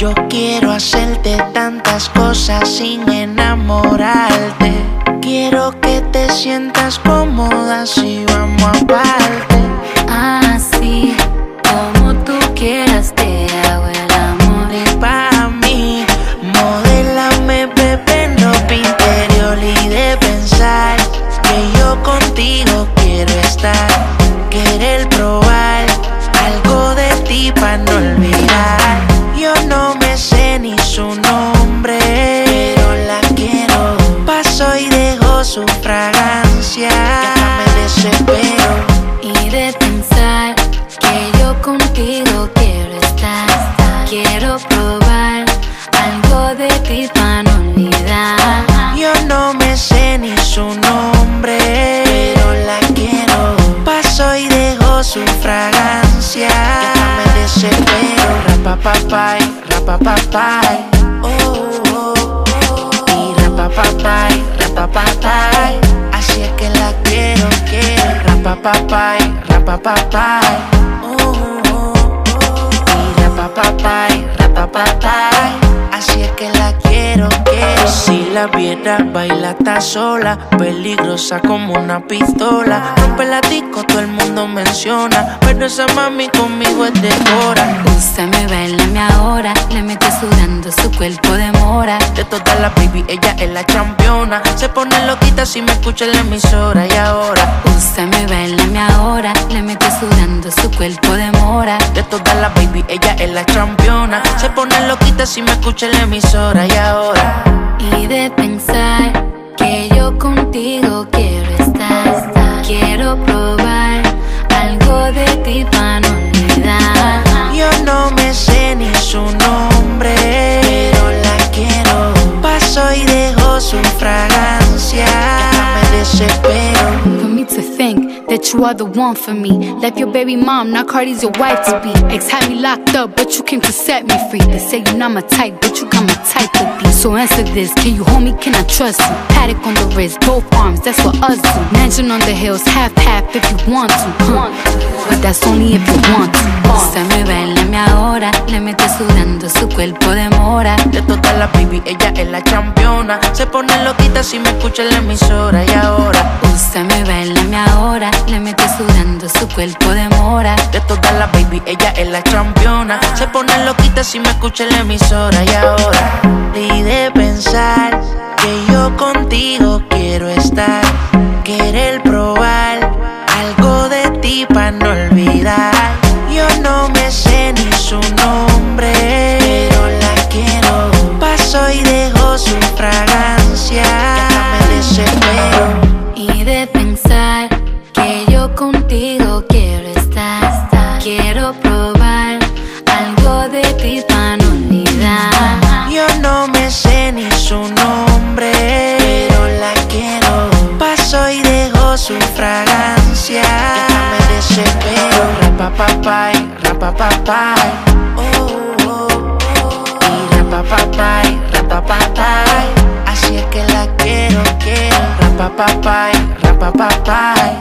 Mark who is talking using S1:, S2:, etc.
S1: Yo quiero hacerte tantas cosas sin enamorarte. Quiero que te sientas cómoda si vamos a Yo no me sé ni su nombre, pero la quiero. Paso y dejo su fragancia. Ya me desespero. Rapapapay, rapapapay. Oh, oh, oh. Y rapapapay, rapapapay. Así es que la quiero, quiero. Rapapapay, rapapapay. Oh, oh, oh. Y rapapapay, rapapapay. La viera, baila está sola. Peligrosa como una pistola. Rompe la disco, todo el mundo menciona. Pero esa mami conmigo es de hora.
S2: Úsame, bailame ahora. Le mete sudando su cuerpo de mora.
S1: De todas las baby, ella es la campeona. Se pone loquita si me escucha en la emisora. Y ahora,
S2: Úsame, bailame ahora. Le mete sudando su cuerpo de mora.
S1: de todas las baby, ella es la campeona. Se pone loquita si me escucha en la emisora. Y ahora,
S2: Y de pensar que yo contigo quiero estar. Quiero probar algo de ti para no olvidar.
S1: yo no me sé ni su nombre, pero la quiero. Paso y dejo su fragancia. Me desespero.
S3: For me to think that you are the one for me. Left your baby mom, now Cardi's your wife to be. Ex had me locked up, but you came to set me free. They say you're not my type, but you got my type to be. So answer this, can you hold me? Can I trust you? Paddock on the wrist, both arms, that's what us do. Mansion on the hills, half half if you want to. But that's only if you want to. Uh.
S2: Úsame, bailame ahora. Le mete sudando su cuerpo de mora.
S1: De todas las baby, ella es la campeona. Se pone loquita si me escucha en la emisora. Y ahora,
S2: Úsame, bailame ahora. Le mete sudando su cuerpo de mora.
S1: de todas las baby, ella es la campeona. Se pone loquita si me escucha en la emisora. Y ahora, y de pensar que yo contigo quiero estar. Querer probar algo de ti para no olvidar. Yo no me sé ni su nombre, pero la quiero. Paso y dejo su fragancia. Ya me desespero.
S2: Y de pensar que yo contigo quiero estar. Quiero probar algo de ti para.
S1: Yo no me sé ni su nombre, pero la quiero. Paso y dejo su fragancia. Ya me desespero. Rapapapay, rapapapay. Oh, oh, oh. Y rapapapay, rapapapay. Así es que la quiero, quiero. Rapapapay, rapapapay.